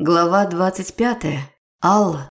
Глава 25. Алла.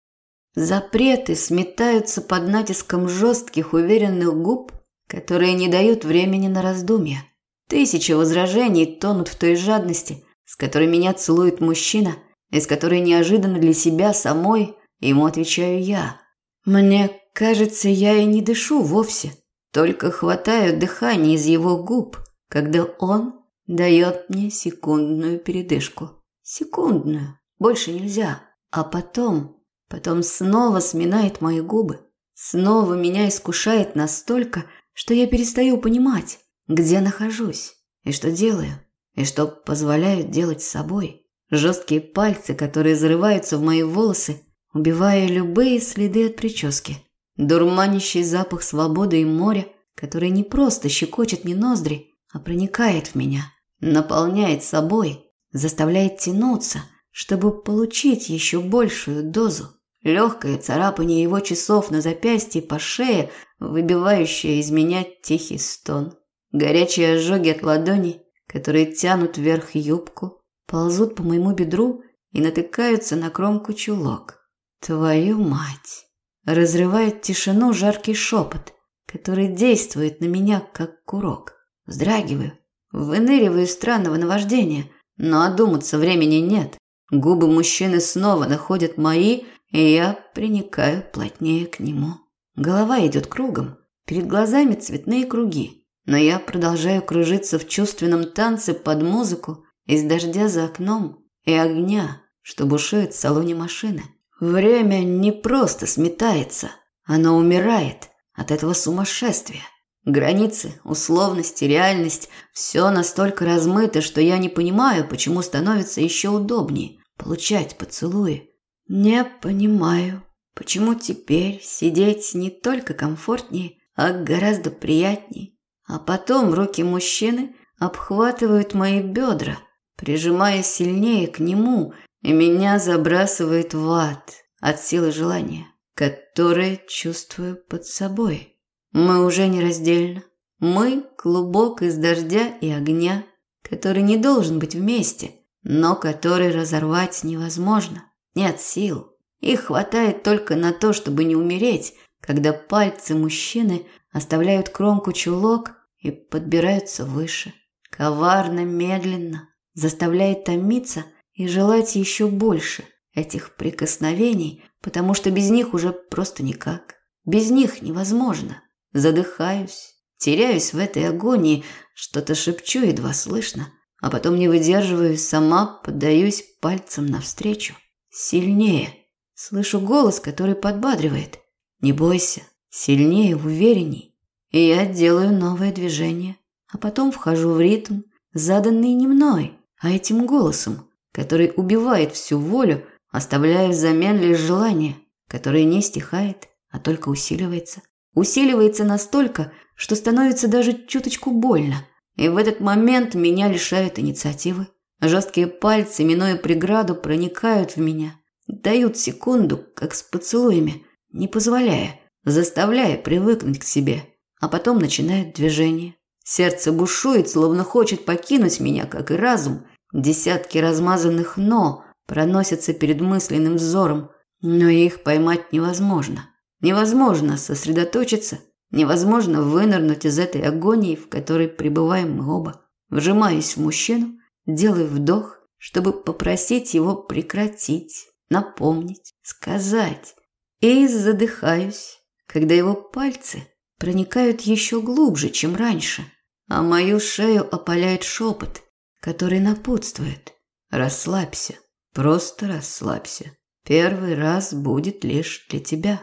Запреты сметаются под натиском жестких, уверенных губ, которые не дают времени на раздумья. Тысячи возражений тонут в той жадности, с которой меня целует мужчина, и с которой неожиданно для себя самой ему отвечаю я. Мне кажется, я и не дышу вовсе, только хватаю дыхание из его губ, когда он дает мне секундную передышку. Секундную, больше нельзя. А потом Потом снова сминает мои губы, снова меня искушает настолько, что я перестаю понимать, где нахожусь и что делаю, и что позволяют делать с собой. Жесткие пальцы, которые зарываются в мои волосы, убивая любые следы от прически. Дурманящий запах свободы и моря, который не просто щекочет мне ноздри, а проникает в меня, наполняет собой, заставляет тянуться, чтобы получить еще большую дозу. Легкое царапание его часов на запястье по шее, выбивающее из меня тихий стон. Горячие ожоги от ладоней, которые тянут вверх юбку, ползут по моему бедру и натыкаются на кромку чулок. Твою мать! Разрывает тишину жаркий шепот, который действует на меня как курок. Вздрагиваю, выныриваю из странного наваждения, но одуматься времени нет. Губы мужчины снова находят мои, и я приникаю плотнее к нему. Голова идет кругом, перед глазами цветные круги, но я продолжаю кружиться в чувственном танце под музыку из дождя за окном и огня, что бушует в салоне машины. Время не просто сметается, оно умирает от этого сумасшествия. Границы, условности, реальность – все настолько размыто, что я не понимаю, почему становится еще удобнее получать поцелуи, не понимаю, почему теперь сидеть не только комфортнее, а гораздо приятнее. А потом руки мужчины обхватывают мои бедра, прижимая сильнее к нему, и меня забрасывает в ад от силы желания, которое чувствую под собой. Мы уже не раздельно. Мы – клубок из дождя и огня, который не должен быть вместе, но который разорвать невозможно. Нет сил. Их хватает только на то, чтобы не умереть, когда пальцы мужчины оставляют кромку чулок и подбираются выше. Коварно, медленно, заставляет томиться и желать еще больше этих прикосновений, потому что без них уже просто никак. Без них невозможно. Задыхаюсь, теряюсь в этой агонии, что-то шепчу едва слышно, а потом не выдерживаю, сама поддаюсь пальцем навстречу. Сильнее. Слышу голос, который подбадривает. Не бойся. Сильнее, уверенней. И я делаю новое движение. А потом вхожу в ритм, заданный не мной, а этим голосом, который убивает всю волю, оставляя взамен лишь желание, которое не стихает, а только усиливается. Усиливается настолько, что становится даже чуточку больно. И в этот момент меня лишают инициативы. Жесткие пальцы, минуя преграду, проникают в меня, дают секунду, как с поцелуями, не позволяя, заставляя привыкнуть к себе, а потом начинают движение. Сердце бушует, словно хочет покинуть меня, как и разум. Десятки размазанных «но» проносятся перед мысленным взором, но их поймать невозможно. Невозможно сосредоточиться, невозможно вынырнуть из этой агонии, в которой пребываем мы оба. Вжимаюсь в мужчину, Делаю вдох, чтобы попросить его прекратить, напомнить, сказать. И задыхаюсь, когда его пальцы проникают еще глубже, чем раньше, а мою шею опаляет шепот, который напутствует. Расслабься, просто расслабься. Первый раз будет лишь для тебя.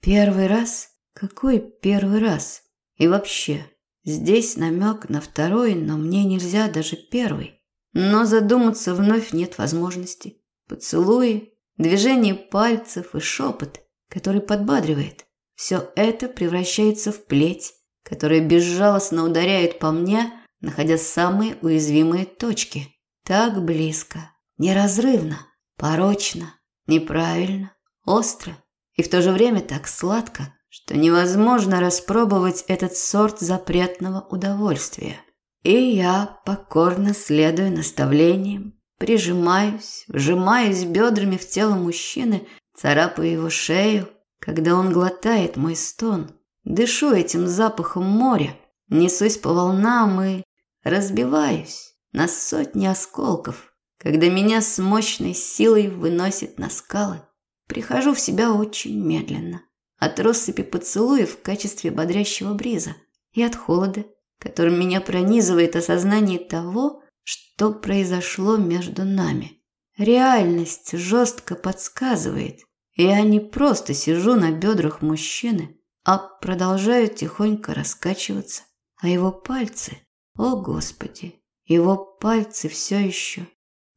Первый раз? Какой первый раз? И вообще, здесь намек на второй, но мне нельзя даже первый. Но задуматься вновь нет возможности. Поцелуи, движение пальцев и шепот, который подбадривает. Все это превращается в плеть, которая безжалостно ударяет по мне, находя самые уязвимые точки. Так близко, неразрывно, порочно, неправильно, остро и в то же время так сладко, что невозможно распробовать этот сорт запретного удовольствия. И я покорно следую наставлениям, Прижимаюсь, вжимаюсь бедрами в тело мужчины, царапаю его шею, когда он глотает мой стон. Дышу этим запахом моря, несусь по волнам и разбиваюсь на сотни осколков, когда меня с мощной силой выносит на скалы. Прихожу в себя очень медленно, от россыпи поцелуев в качестве бодрящего бриза и от холода, которым меня пронизывает осознание того, что произошло между нами. Реальность жестко подсказывает, я не просто сижу на бедрах мужчины, а продолжаю тихонько раскачиваться, а его пальцы, о господи, его пальцы все еще.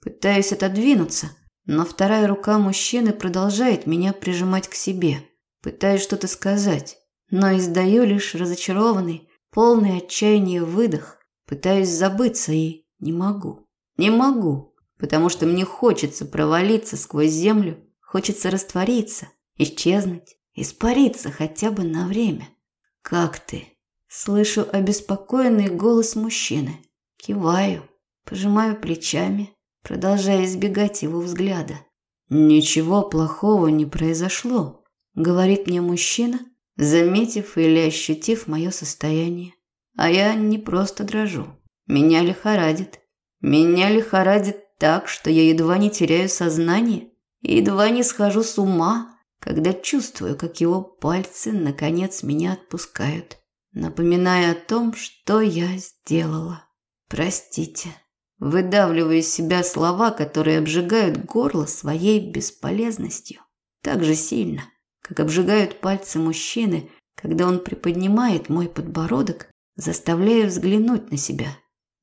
Пытаюсь отодвинуться, но вторая рука мужчины продолжает меня прижимать к себе. Пытаюсь что-то сказать, но издаю лишь разочарованный, полный отчаяния выдох. Пытаюсь забыться и не могу. Не могу, потому что мне хочется провалиться сквозь землю, хочется раствориться, исчезнуть, испариться хотя бы на время. «Как ты?» Слышу обеспокоенный голос мужчины. Киваю, пожимаю плечами, продолжая избегать его взгляда. «Ничего плохого не произошло», – говорит мне мужчина, заметив или ощутив мое состояние. А я не просто дрожу. Меня лихорадит. Меня лихорадит так, что я едва не теряю сознание, едва не схожу с ума, когда чувствую, как его пальцы наконец меня отпускают, напоминая о том, что я сделала. Простите. Выдавливаю из себя слова, которые обжигают горло своей бесполезностью. Так же сильно, как обжигают пальцы мужчины, когда он приподнимает мой подбородок, заставляя взглянуть на себя.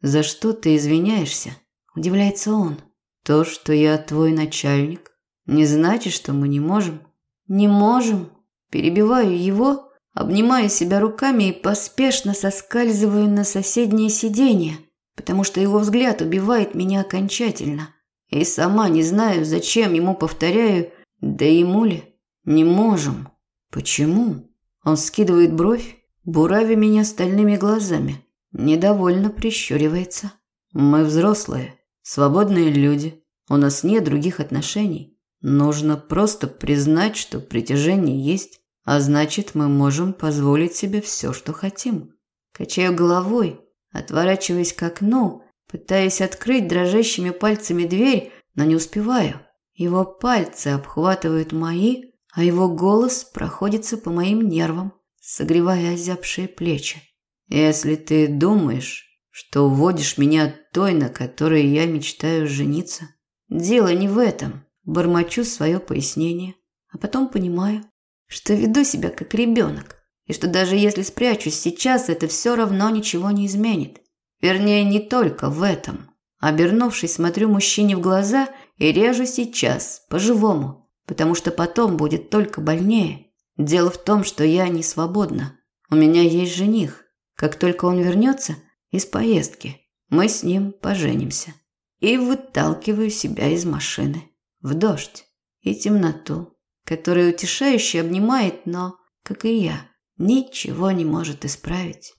«За что ты извиняешься?» – удивляется он. «То, что я твой начальник, не значит, что мы не можем». «Не можем?» Перебиваю его, обнимаю себя руками и поспешно соскальзываю на соседнее сиденье, потому что его взгляд убивает меня окончательно. И сама не знаю, зачем ему повторяю, да ему ли. Не можем. Почему? Он скидывает бровь, буравя меня стальными глазами. Недовольно прищуривается. Мы взрослые, свободные люди. У нас нет других отношений. Нужно просто признать, что притяжение есть, а значит, мы можем позволить себе все, что хотим. Качаю головой, отворачиваясь к окну, пытаясь открыть дрожащими пальцами дверь, но не успеваю. Его пальцы обхватывают мои, а его голос проходится по моим нервам, согревая озябшие плечи. Если ты думаешь, что уводишь меня от той, на которой я мечтаю жениться, дело не в этом. Бормочу свое пояснение, а потом понимаю, что веду себя как ребенок, и что даже если спрячусь сейчас, это все равно ничего не изменит. Вернее, не только в этом. Обернувшись, смотрю мужчине в глаза и режу сейчас, по-живому, потому что потом будет только больнее. Дело в том, что я не свободна. У меня есть жених, как только он вернется из поездки, мы с ним поженимся. И выталкиваю себя из машины. В дождь и темноту, которая утешающе обнимает, но, как и я, ничего не может исправить.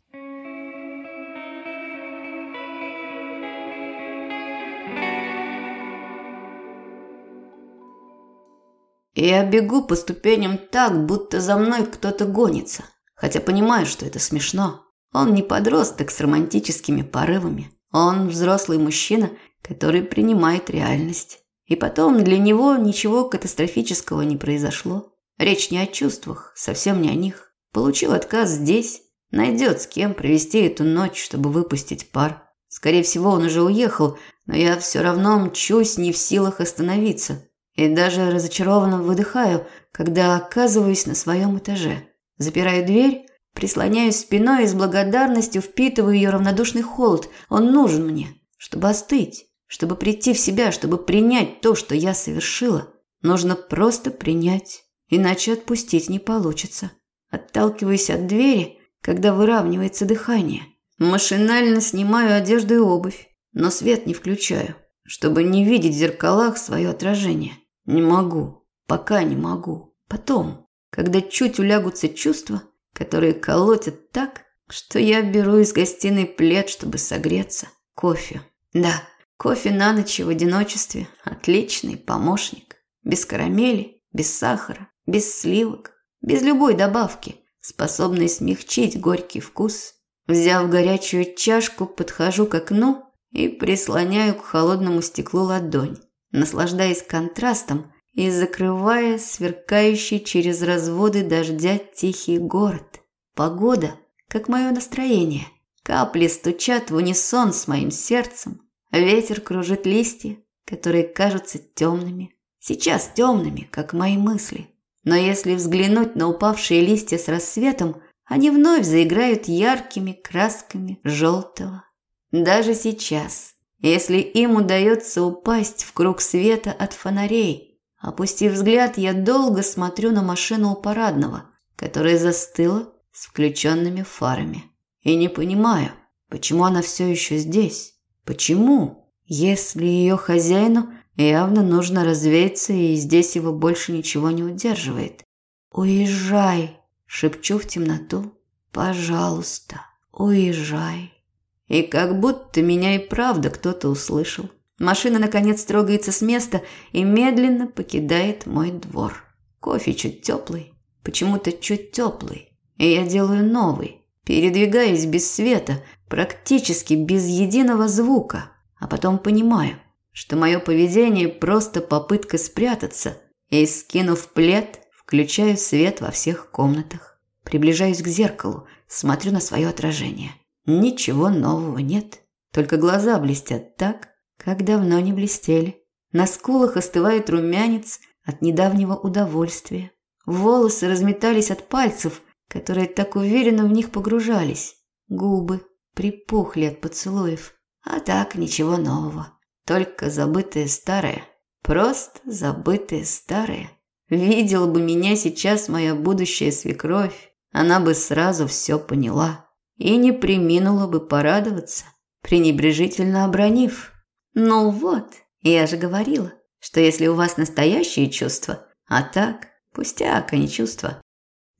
Я бегу по ступеням так, будто за мной кто-то гонится, хотя понимаю, что это смешно. Он не подросток с романтическими порывами. Он взрослый мужчина, который принимает реальность. И потом для него ничего катастрофического не произошло. Речь не о чувствах, совсем не о них. Получил отказ здесь, найдет с кем провести эту ночь, чтобы выпустить пар. Скорее всего, он уже уехал, но я все равно мчусь не в силах остановиться. И даже разочарованно выдыхаю, когда оказываюсь на своем этаже. Запираю дверь Прислоняюсь спиной и с благодарностью впитываю ее равнодушный холод. Он нужен мне, чтобы остыть, чтобы прийти в себя, чтобы принять то, что я совершила. Нужно просто принять, иначе отпустить не получится. Отталкиваюсь от двери, когда выравнивается дыхание. Машинально снимаю одежду и обувь, но свет не включаю, чтобы не видеть в зеркалах свое отражение. Не могу, пока не могу. Потом, когда чуть улягутся чувства – которые колотят так, что я беру из гостиной плед, чтобы согреться. Кофе. Да, Кофе на ночь в одиночестве – отличный помощник. Без карамели, без сахара, без сливок, без любой добавки, способной смягчить горький вкус. Взяв горячую чашку, подхожу к окну и прислоняю к холодному стеклу ладонь, наслаждаясь контрастом и закрывая сверкающий через разводы дождя тихий город. Погода, как мое настроение. Капли стучат в унисон с моим сердцем. Ветер кружит листья, которые кажутся темными. Сейчас темными, как мои мысли. Но если взглянуть на упавшие листья с рассветом, они вновь заиграют яркими красками желтого. Даже сейчас, если им удается упасть в круг света от фонарей, опустив взгляд, я долго смотрю на машину у парадного, которая застыла с включенными фарами. И не понимаю, почему она все еще здесь. Почему, если ее хозяину явно нужно развеяться и здесь его больше ничего не удерживает? «Уезжай!» – шепчу в темноту. «Пожалуйста, уезжай!» И как будто меня и правда кто-то услышал. Машина, наконец, трогается с места и медленно покидает мой двор. Кофе чуть теплый, почему-то чуть теплый и я делаю новый, передвигаясь без света, практически без единого звука, а потом понимаю, что мое поведение просто попытка спрятаться, и, скинув плед, включаю свет во всех комнатах. Приближаюсь к зеркалу, смотрю на свое отражение. Ничего нового нет, только глаза блестят так, как давно не блестели. На скулах остывает румянец от недавнего удовольствия. Волосы разметались от пальцев, которые так уверенно в них погружались. Губы припухли от поцелуев. А так ничего нового. Только забытое старое. Просто забытое старое. Видела бы меня сейчас моя будущая свекровь, она бы сразу все поняла и не приминула бы порадоваться, пренебрежительно обронив. «Ну вот, я же говорила, что если у вас настоящие чувства, а так, пустяк, а не чувства,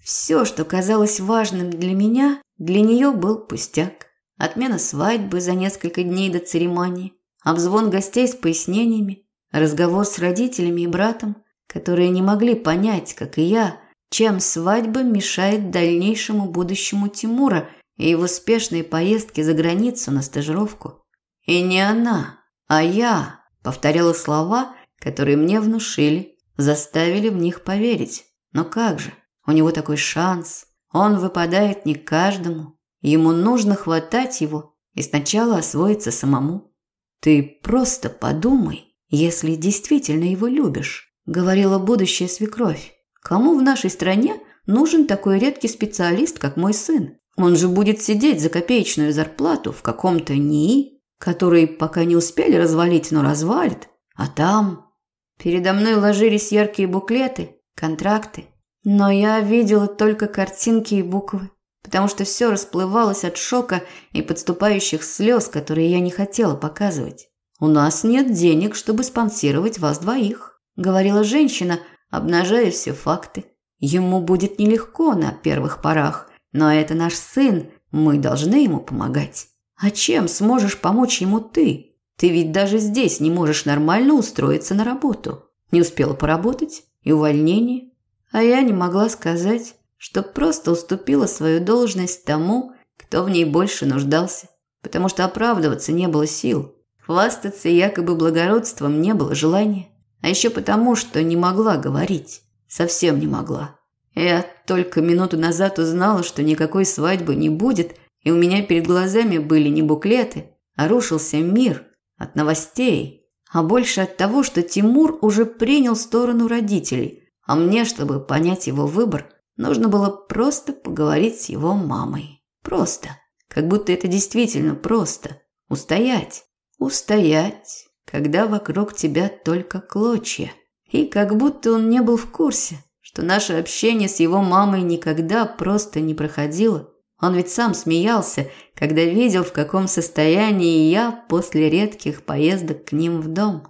все, что казалось важным для меня, для нее был пустяк. Отмена свадьбы за несколько дней до церемонии, обзвон гостей с пояснениями, разговор с родителями и братом, которые не могли понять, как и я, чем свадьба мешает дальнейшему будущему Тимура и его успешной поездке за границу на стажировку. И не она, а я повторяла слова, которые мне внушили, заставили в них поверить. Но как же? У него такой шанс. Он выпадает не каждому. Ему нужно хватать его и сначала освоиться самому. Ты просто подумай, если действительно его любишь, говорила будущая свекровь. Кому в нашей стране нужен такой редкий специалист, как мой сын? Он же будет сидеть за копеечную зарплату в каком-то НИИ, который пока не успели развалить, но развалит. А там передо мной ложились яркие буклеты, контракты, но я видела только картинки и буквы, потому что все расплывалось от шока и подступающих слез, которые я не хотела показывать. «У нас нет денег, чтобы спонсировать вас двоих», – говорила женщина, обнажая все факты. «Ему будет нелегко на первых порах, но это наш сын, мы должны ему помогать. А чем сможешь помочь ему ты? Ты ведь даже здесь не можешь нормально устроиться на работу. Не успела поработать, и увольнение, а я не могла сказать, что просто уступила свою должность тому, кто в ней больше нуждался, потому что оправдываться не было сил. Хвастаться якобы благородством не было желания, а еще потому, что не могла говорить, совсем не могла. Я только минуту назад узнала, что никакой свадьбы не будет, и у меня перед глазами были не буклеты, а рушился мир от новостей, а больше от того, что Тимур уже принял сторону родителей – а мне, чтобы понять его выбор, нужно было просто поговорить с его мамой. Просто. Как будто это действительно просто. Устоять. Устоять, когда вокруг тебя только клочья. И как будто он не был в курсе, что наше общение с его мамой никогда просто не проходило. Он ведь сам смеялся, когда видел, в каком состоянии я после редких поездок к ним в дом.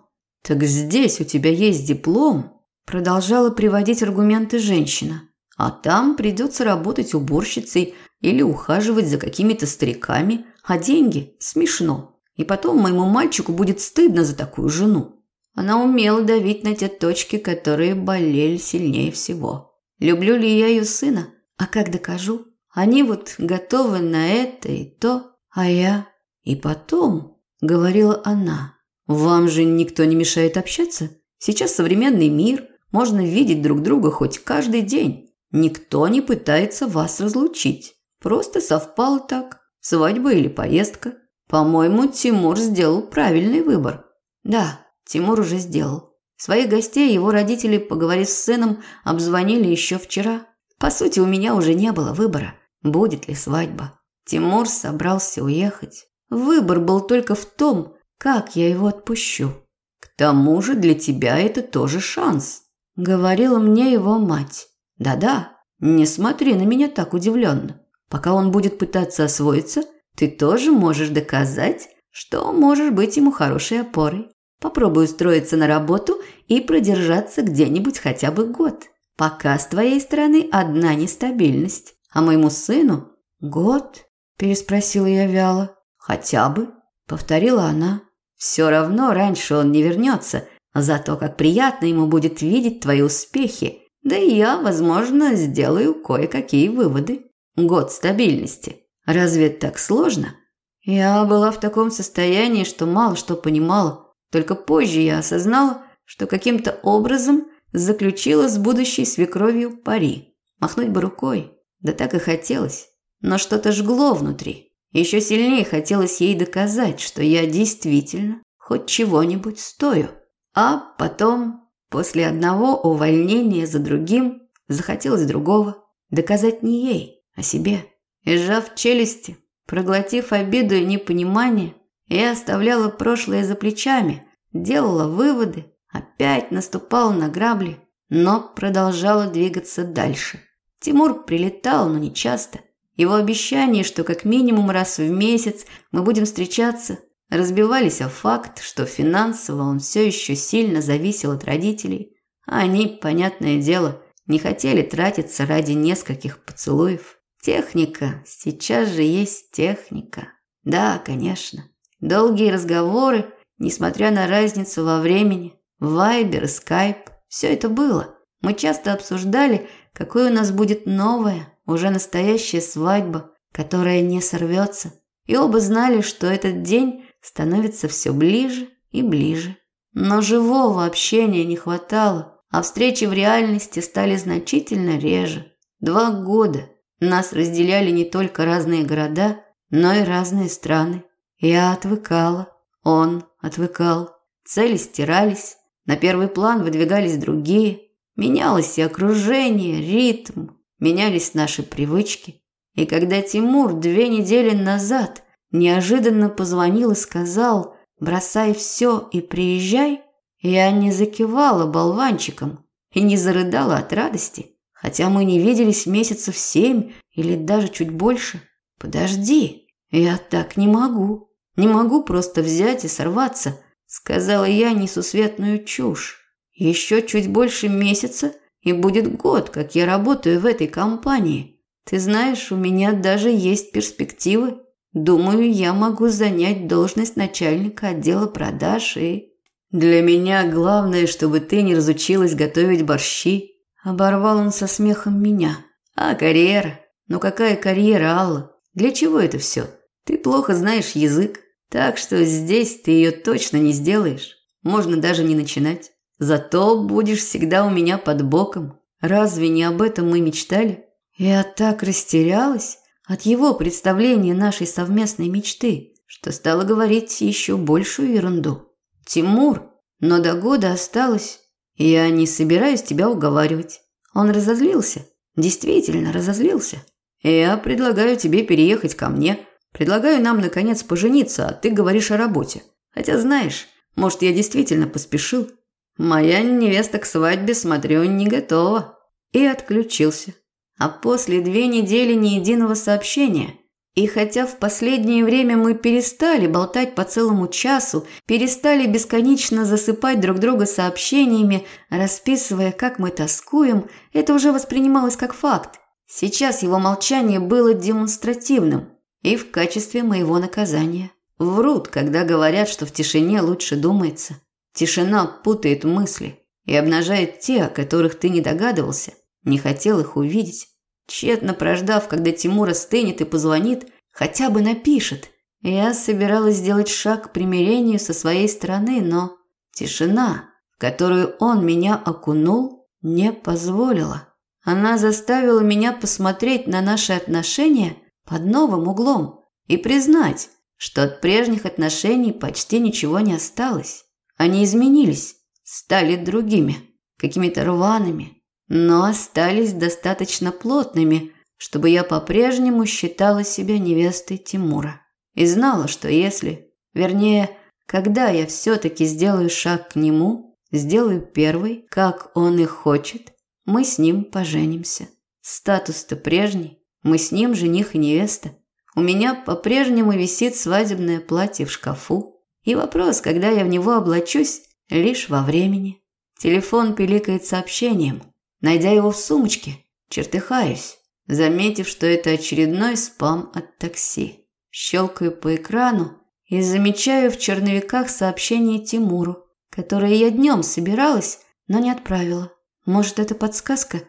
«Так здесь у тебя есть диплом?» Продолжала приводить аргументы женщина. А там придется работать уборщицей или ухаживать за какими-то стариками, а деньги смешно. И потом моему мальчику будет стыдно за такую жену. Она умела давить на те точки, которые болели сильнее всего. Люблю ли я ее сына? А как докажу? Они вот готовы на это и то, а я... И потом, говорила она, вам же никто не мешает общаться. Сейчас современный мир, можно видеть друг друга хоть каждый день. Никто не пытается вас разлучить. Просто совпало так. Свадьба или поездка. По-моему, Тимур сделал правильный выбор. Да, Тимур уже сделал. Своих гостей его родители, поговорив с сыном, обзвонили еще вчера. По сути, у меня уже не было выбора, будет ли свадьба. Тимур собрался уехать. Выбор был только в том, как я его отпущу. К тому же для тебя это тоже шанс, говорила мне его мать. Да-да, не смотри на меня так удивленно. Пока он будет пытаться освоиться, ты тоже можешь доказать, что можешь быть ему хорошей опорой. Попробуй устроиться на работу и продержаться где-нибудь хотя бы год. Пока с твоей стороны одна нестабильность. А моему сыну год? Переспросила я вяло. Хотя бы, повторила она. Все равно раньше он не вернется, зато как приятно ему будет видеть твои успехи. Да и я, возможно, сделаю кое-какие выводы. Год стабильности. Разве так сложно? Я была в таком состоянии, что мало что понимала. Только позже я осознала, что каким-то образом заключила с будущей свекровью пари. Махнуть бы рукой, да так и хотелось. Но что-то жгло внутри. Еще сильнее хотелось ей доказать, что я действительно хоть чего-нибудь стою. А потом, после одного увольнения за другим, захотелось другого. Доказать не ей, а себе. И сжав челюсти, проглотив обиду и непонимание, я оставляла прошлое за плечами, делала выводы, опять наступала на грабли, но продолжала двигаться дальше. Тимур прилетал, но не часто. Его обещания, что как минимум раз в месяц мы будем встречаться, разбивались о факт, что финансово он все еще сильно зависел от родителей, а они, понятное дело, не хотели тратиться ради нескольких поцелуев. Техника, сейчас же есть техника. Да, конечно. Долгие разговоры, несмотря на разницу во времени, Вайбер Скайп, все это было. Мы часто обсуждали, какой у нас будет новая, уже настоящая свадьба, которая не сорвется. И оба знали, что этот день становится все ближе и ближе. Но живого общения не хватало, а встречи в реальности стали значительно реже. Два года нас разделяли не только разные города, но и разные страны. Я отвыкала, он отвыкал. Цели стирались, на первый план выдвигались другие. Менялось и окружение, ритм, менялись наши привычки. И когда Тимур две недели назад неожиданно позвонил и сказал «бросай все и приезжай», я не закивала болванчиком и не зарыдала от радости, хотя мы не виделись месяцев семь или даже чуть больше. Подожди, я так не могу. Не могу просто взять и сорваться, сказала я несусветную чушь. Еще чуть больше месяца, и будет год, как я работаю в этой компании. Ты знаешь, у меня даже есть перспективы. Думаю, я могу занять должность начальника отдела продаж и... Для меня главное, чтобы ты не разучилась готовить борщи. Оборвал он со смехом меня. А карьера? Ну какая карьера, Алла? Для чего это все? Ты плохо знаешь язык, так что здесь ты ее точно не сделаешь. Можно даже не начинать. Зато будешь всегда у меня под боком. Разве не об этом мы мечтали? Я так растерялась от его представления нашей совместной мечты, что стала говорить еще большую ерунду. Тимур, но до года осталось. Я не собираюсь тебя уговаривать. Он разозлился. Действительно разозлился. Я предлагаю тебе переехать ко мне – Предлагаю нам, наконец, пожениться, а ты говоришь о работе. Хотя, знаешь, может, я действительно поспешил. Моя невеста к свадьбе, смотрю, не готова». И отключился. А после две недели ни единого сообщения. И хотя в последнее время мы перестали болтать по целому часу, перестали бесконечно засыпать друг друга сообщениями, расписывая, как мы тоскуем, это уже воспринималось как факт. Сейчас его молчание было демонстративным – и в качестве моего наказания. Врут, когда говорят, что в тишине лучше думается. Тишина путает мысли и обнажает те, о которых ты не догадывался, не хотел их увидеть. Тщетно прождав, когда Тимур остынет и позвонит, хотя бы напишет. Я собиралась сделать шаг к примирению со своей стороны, но тишина, в которую он меня окунул, не позволила. Она заставила меня посмотреть на наши отношения под новым углом и признать, что от прежних отношений почти ничего не осталось. Они изменились, стали другими, какими-то рваными, но остались достаточно плотными, чтобы я по-прежнему считала себя невестой Тимура. И знала, что если, вернее, когда я все-таки сделаю шаг к нему, сделаю первый, как он и хочет, мы с ним поженимся. Статус-то прежний, мы с ним жених и невеста. У меня по-прежнему висит свадебное платье в шкафу. И вопрос, когда я в него облачусь, лишь во времени. Телефон пиликает сообщением. Найдя его в сумочке, чертыхаюсь, заметив, что это очередной спам от такси. Щелкаю по экрану и замечаю в черновиках сообщение Тимуру, которое я днем собиралась, но не отправила. Может, это подсказка?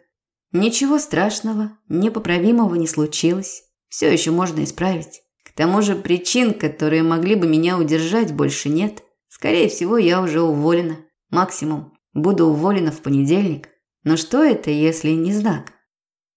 Ничего страшного, непоправимого не случилось. Все еще можно исправить. К тому же причин, которые могли бы меня удержать, больше нет. Скорее всего, я уже уволена. Максимум. Буду уволена в понедельник. Но что это, если не знак?